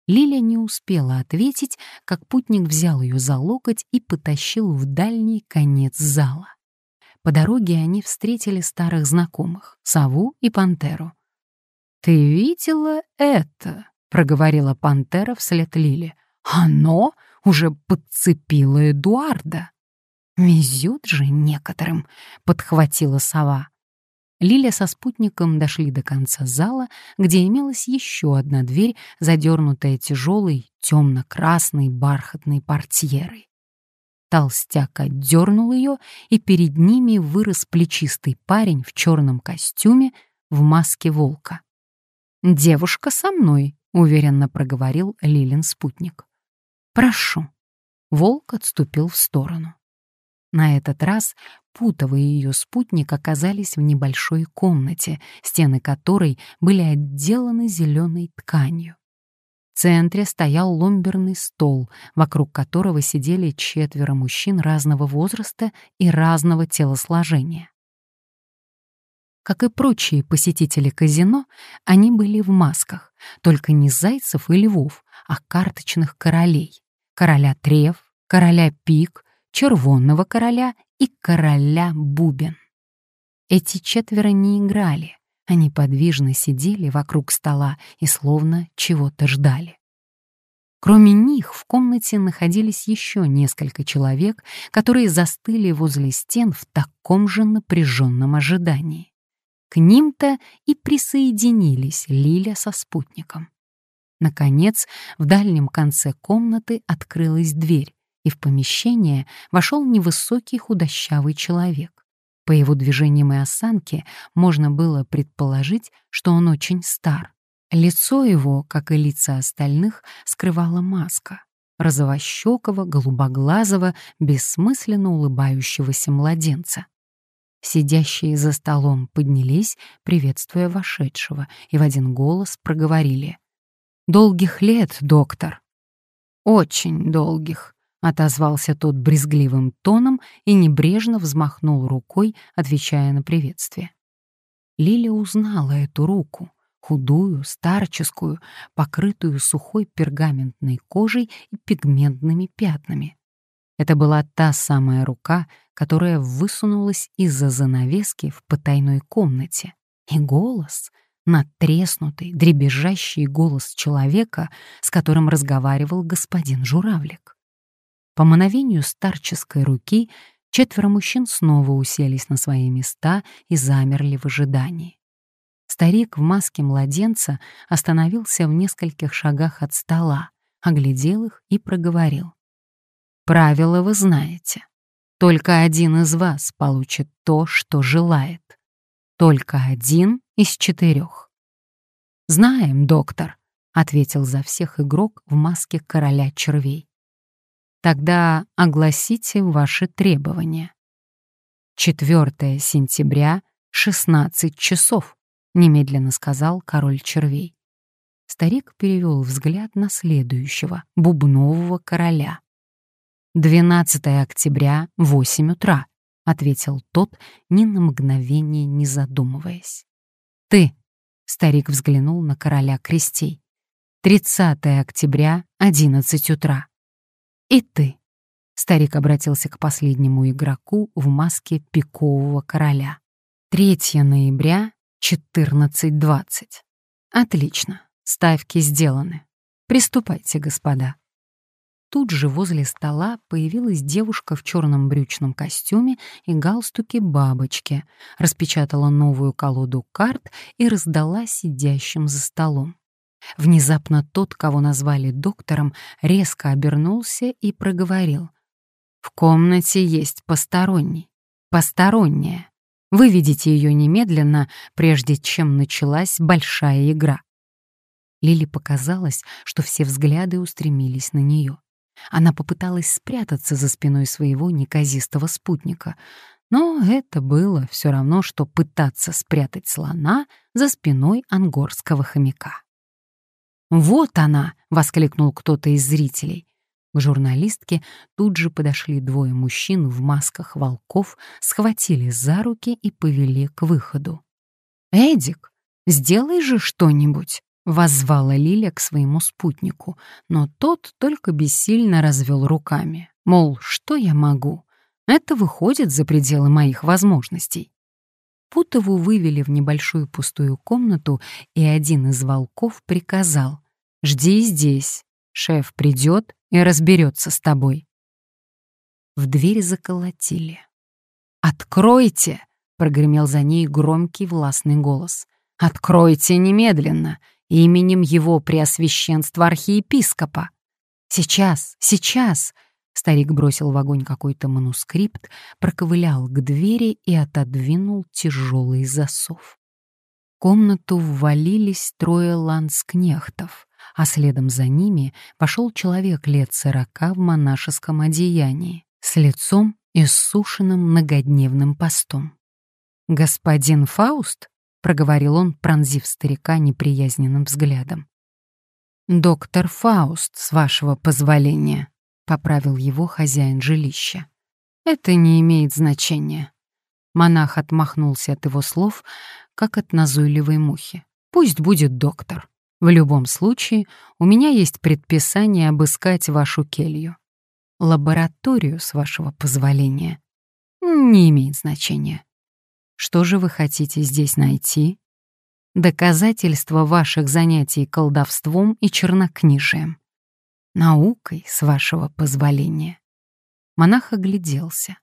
Лиля не успела ответить, как путник взял ее за локоть и потащил в дальний конец зала. По дороге они встретили старых знакомых — сову и пантеру. «Ты видела это?» — проговорила пантера вслед Лиле. «Оно уже подцепило Эдуарда». «Везет же некоторым», — подхватила сова. Лиля со спутником дошли до конца зала, где имелась еще одна дверь, задернутая тяжелой темно-красной бархатной портьерой. Толстяк отдернул ее, и перед ними вырос плечистый парень в черном костюме в маске волка. «Девушка со мной», — уверенно проговорил Лилин спутник. «Прошу». Волк отступил в сторону. На этот раз Путова и ее спутник оказались в небольшой комнате, стены которой были отделаны зеленой тканью. В центре стоял ломберный стол, вокруг которого сидели четверо мужчин разного возраста и разного телосложения. Как и прочие посетители казино, они были в масках, только не зайцев и львов, а карточных королей. Короля трев, короля пик, червонного короля и короля бубен. Эти четверо не играли, они подвижно сидели вокруг стола и словно чего-то ждали. Кроме них в комнате находились еще несколько человек, которые застыли возле стен в таком же напряженном ожидании. К ним-то и присоединились Лиля со спутником. Наконец, в дальнем конце комнаты открылась дверь, и в помещение вошел невысокий худощавый человек. По его движениям и осанке можно было предположить, что он очень стар. Лицо его, как и лица остальных, скрывала маска розовощекого, голубоглазого, бессмысленно улыбающегося младенца. Сидящие за столом поднялись, приветствуя вошедшего, и в один голос проговорили. «Долгих лет, доктор!» «Очень долгих», отозвался тот брезгливым тоном и небрежно взмахнул рукой, отвечая на приветствие. Лиля узнала эту руку, худую, старческую, покрытую сухой пергаментной кожей и пигментными пятнами. Это была та самая рука, которая высунулась из-за занавески в потайной комнате. И голос, надтреснутый, дребезжащий голос человека, с которым разговаривал господин Журавлик. По мановению старческой руки четверо мужчин снова уселись на свои места и замерли в ожидании. Старик в маске младенца остановился в нескольких шагах от стола, оглядел их и проговорил. «Правила вы знаете. Только один из вас получит то, что желает. Только один из четырех». «Знаем, доктор», — ответил за всех игрок в маске короля червей. «Тогда огласите ваши требования». 4 сентября, 16 часов. — немедленно сказал король червей. Старик перевел взгляд на следующего, бубнового короля. «12 октября, 8 утра», — ответил тот, ни на мгновение не задумываясь. «Ты», — старик взглянул на короля крестей, «30 октября, 11 утра». «И ты», — старик обратился к последнему игроку в маске пикового короля, «3 ноября, 14.20. Отлично. Ставки сделаны. Приступайте, господа. Тут же возле стола появилась девушка в черном брючном костюме и галстуке бабочки, распечатала новую колоду карт и раздала сидящим за столом. Внезапно тот, кого назвали доктором, резко обернулся и проговорил. «В комнате есть посторонний. Посторонняя. Выведите ее немедленно, прежде чем началась большая игра. Лили показалось, что все взгляды устремились на нее. Она попыталась спрятаться за спиной своего неказистого спутника, но это было все равно, что пытаться спрятать слона за спиной ангорского хомяка. «Вот она!» — воскликнул кто-то из зрителей. К журналистке тут же подошли двое мужчин в масках волков, схватили за руки и повели к выходу. «Эдик, сделай же что-нибудь!» — воззвала Лиля к своему спутнику, но тот только бессильно развел руками. Мол, что я могу? Это выходит за пределы моих возможностей. Путову вывели в небольшую пустую комнату, и один из волков приказал «Жди здесь, шеф придет и разберется с тобой. В дверь заколотили. «Откройте!» — прогремел за ней громкий властный голос. «Откройте немедленно! Именем его преосвященства архиепископа!» «Сейчас! Сейчас!» Старик бросил в огонь какой-то манускрипт, проковылял к двери и отодвинул тяжелый засов. В комнату ввалились трое ланскнехтов а следом за ними пошел человек лет сорока в монашеском одеянии, с лицом иссушенным многодневным постом. «Господин Фауст?» — проговорил он, пронзив старика неприязненным взглядом. «Доктор Фауст, с вашего позволения», — поправил его хозяин жилища. «Это не имеет значения». Монах отмахнулся от его слов, как от назойливой мухи. «Пусть будет доктор. В любом случае, у меня есть предписание обыскать вашу келью. Лабораторию, с вашего позволения, не имеет значения. Что же вы хотите здесь найти? Доказательства ваших занятий колдовством и чернокнижием. Наукой, с вашего позволения. Монах огляделся.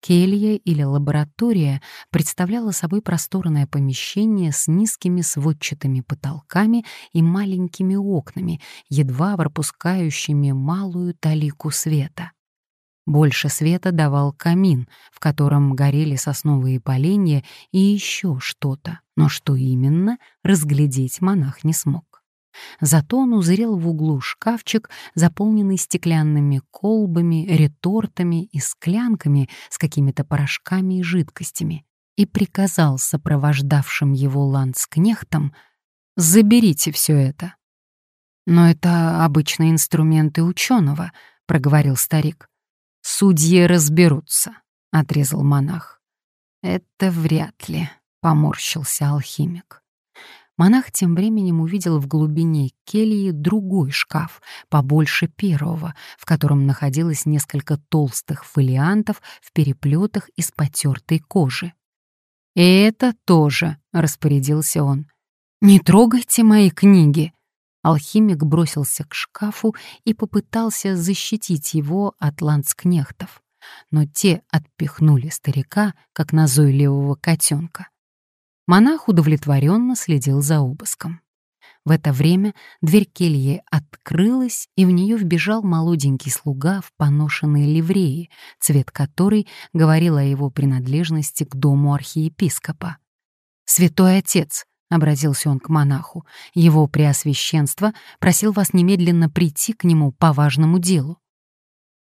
Келья или лаборатория представляла собой просторное помещение с низкими сводчатыми потолками и маленькими окнами, едва пропускающими малую талику света. Больше света давал камин, в котором горели сосновые поленья и еще что-то, но что именно, разглядеть монах не смог. Зато он узрел в углу шкафчик, заполненный стеклянными колбами, ретортами и склянками с какими-то порошками и жидкостями, и приказал сопровождавшим его ландскнехтам «Заберите все это». «Но это обычные инструменты ученого», — проговорил старик. «Судьи разберутся», — отрезал монах. «Это вряд ли», — поморщился алхимик. Монах тем временем увидел в глубине кельи другой шкаф, побольше первого, в котором находилось несколько толстых фолиантов в переплетах из потертой кожи. «И это тоже», — распорядился он. «Не трогайте мои книги!» Алхимик бросился к шкафу и попытался защитить его от ланскнехтов, но те отпихнули старика, как назойливого котенка. Монах удовлетворенно следил за обыском. В это время дверь кельи открылась, и в нее вбежал молоденький слуга в поношенной ливреи, цвет которой говорил о его принадлежности к дому архиепископа. «Святой отец», — обратился он к монаху, — «его преосвященство просил вас немедленно прийти к нему по важному делу».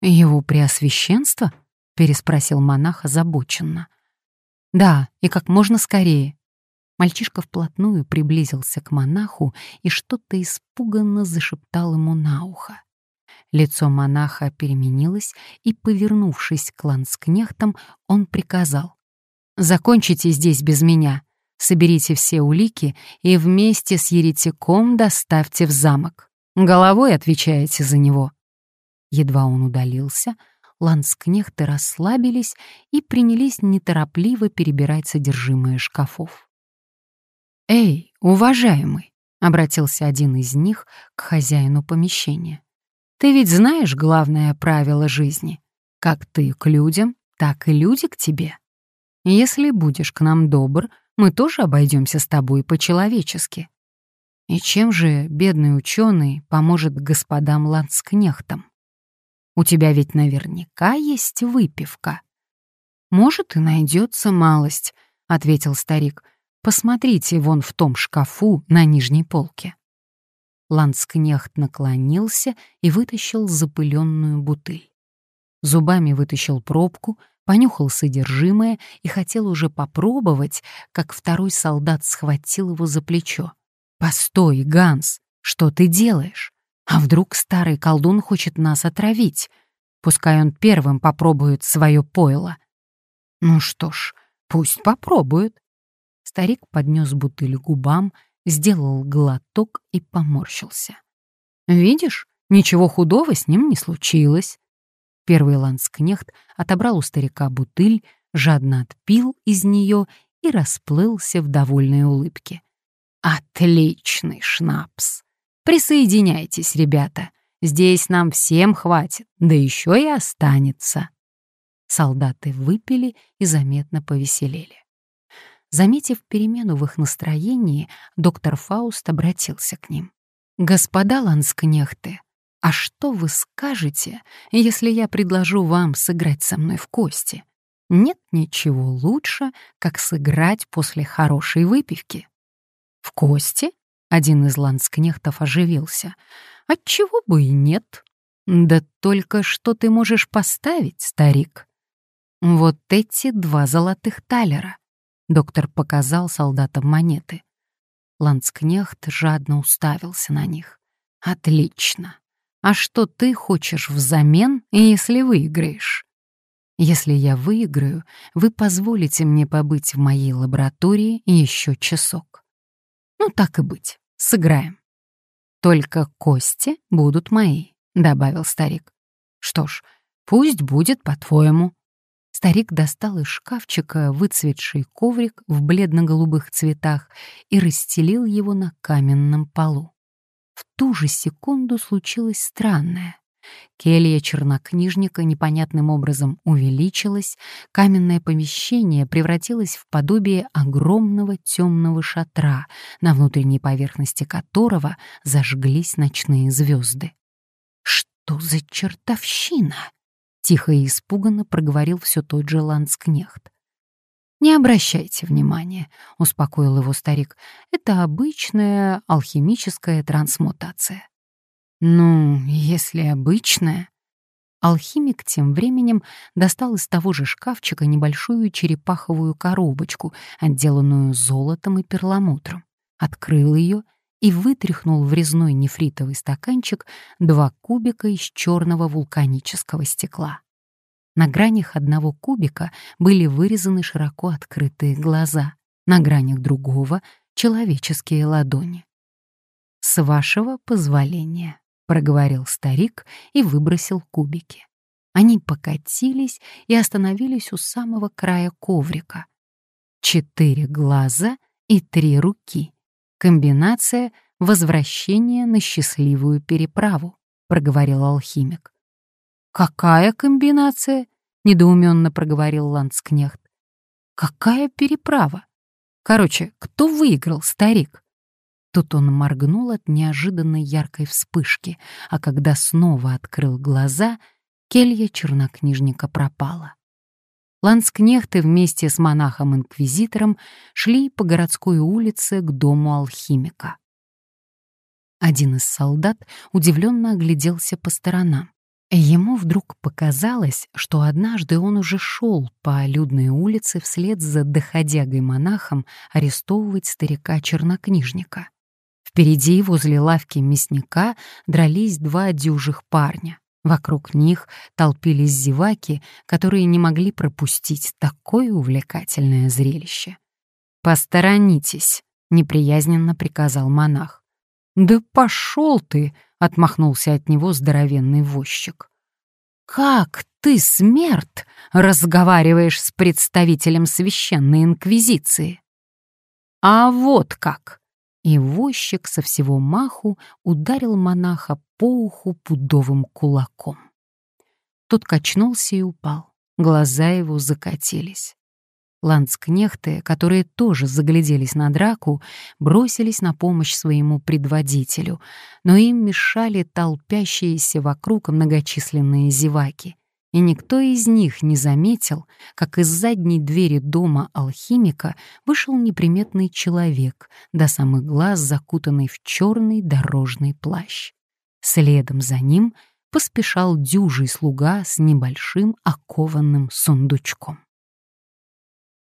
«Его преосвященство?» — переспросил монах озабоченно. «Да, и как можно скорее. Мальчишка вплотную приблизился к монаху и что-то испуганно зашептал ему на ухо. Лицо монаха переменилось, и, повернувшись к ланскнехтам, он приказал. «Закончите здесь без меня. Соберите все улики и вместе с еретиком доставьте в замок. Головой отвечаете за него». Едва он удалился, ланскнехты расслабились и принялись неторопливо перебирать содержимое шкафов. «Эй, уважаемый!» — обратился один из них к хозяину помещения. «Ты ведь знаешь главное правило жизни? Как ты к людям, так и люди к тебе. Если будешь к нам добр, мы тоже обойдемся с тобой по-человечески. И чем же бедный ученый поможет господам ланскнехтам? У тебя ведь наверняка есть выпивка. Может, и найдется малость, — ответил старик, Посмотрите вон в том шкафу на нижней полке». Ланскнехт наклонился и вытащил запыленную бутыль. Зубами вытащил пробку, понюхал содержимое и хотел уже попробовать, как второй солдат схватил его за плечо. «Постой, Ганс, что ты делаешь? А вдруг старый колдун хочет нас отравить? Пускай он первым попробует свое пойло». «Ну что ж, пусть попробует. Старик поднес бутыль губам, сделал глоток и поморщился. «Видишь, ничего худого с ним не случилось». Первый ланскнехт отобрал у старика бутыль, жадно отпил из нее и расплылся в довольной улыбке. «Отличный шнапс! Присоединяйтесь, ребята, здесь нам всем хватит, да еще и останется». Солдаты выпили и заметно повеселели. Заметив перемену в их настроении, доктор Фауст обратился к ним. «Господа ланскнехты, а что вы скажете, если я предложу вам сыграть со мной в кости? Нет ничего лучше, как сыграть после хорошей выпивки». «В кости?» — один из ланскнехтов оживился. «Отчего бы и нет? Да только что ты можешь поставить, старик?» «Вот эти два золотых талера. Доктор показал солдатам монеты. Ланскнехт жадно уставился на них. «Отлично. А что ты хочешь взамен, если выиграешь?» «Если я выиграю, вы позволите мне побыть в моей лаборатории еще часок». «Ну, так и быть. Сыграем». «Только кости будут мои», — добавил старик. «Что ж, пусть будет по-твоему», Старик достал из шкафчика выцветший коврик в бледно-голубых цветах и расстелил его на каменном полу. В ту же секунду случилось странное. Келья чернокнижника непонятным образом увеличилась, каменное помещение превратилось в подобие огромного темного шатра, на внутренней поверхности которого зажглись ночные звезды. «Что за чертовщина?» Тихо и испуганно проговорил все тот же ланскнехт. «Не обращайте внимания», — успокоил его старик. «Это обычная алхимическая трансмутация». «Ну, если обычная...» Алхимик тем временем достал из того же шкафчика небольшую черепаховую коробочку, отделанную золотом и перламутром. Открыл ее и вытряхнул в резной нефритовый стаканчик два кубика из черного вулканического стекла. На гранях одного кубика были вырезаны широко открытые глаза, на гранях другого человеческие ладони. «С вашего позволения», — проговорил старик и выбросил кубики. Они покатились и остановились у самого края коврика. Четыре глаза и три руки. Комбинация возвращения на счастливую переправу, проговорил алхимик. Какая комбинация? недоуменно проговорил ландскнехт. Какая переправа? Короче, кто выиграл, старик? Тут он моргнул от неожиданной яркой вспышки, а когда снова открыл глаза, келья чернокнижника пропала. Ланскнехты вместе с монахом-инквизитором шли по городской улице к дому алхимика. Один из солдат удивленно огляделся по сторонам. Ему вдруг показалось, что однажды он уже шел по людной улице вслед за доходягой-монахом арестовывать старика-чернокнижника. Впереди, возле лавки мясника, дрались два дюжих парня. Вокруг них толпились зеваки, которые не могли пропустить такое увлекательное зрелище. «Посторонитесь», — неприязненно приказал монах. «Да пошел ты!» — отмахнулся от него здоровенный возчик. «Как ты, смерть, разговариваешь с представителем священной инквизиции?» «А вот как!» И возчик со всего маху ударил монаха по уху пудовым кулаком. Тот качнулся и упал. Глаза его закатились. Ланскнехты, которые тоже загляделись на драку, бросились на помощь своему предводителю, но им мешали толпящиеся вокруг многочисленные зеваки и никто из них не заметил, как из задней двери дома алхимика вышел неприметный человек, до самых глаз закутанный в черный дорожный плащ. Следом за ним поспешал дюжий слуга с небольшим окованным сундучком.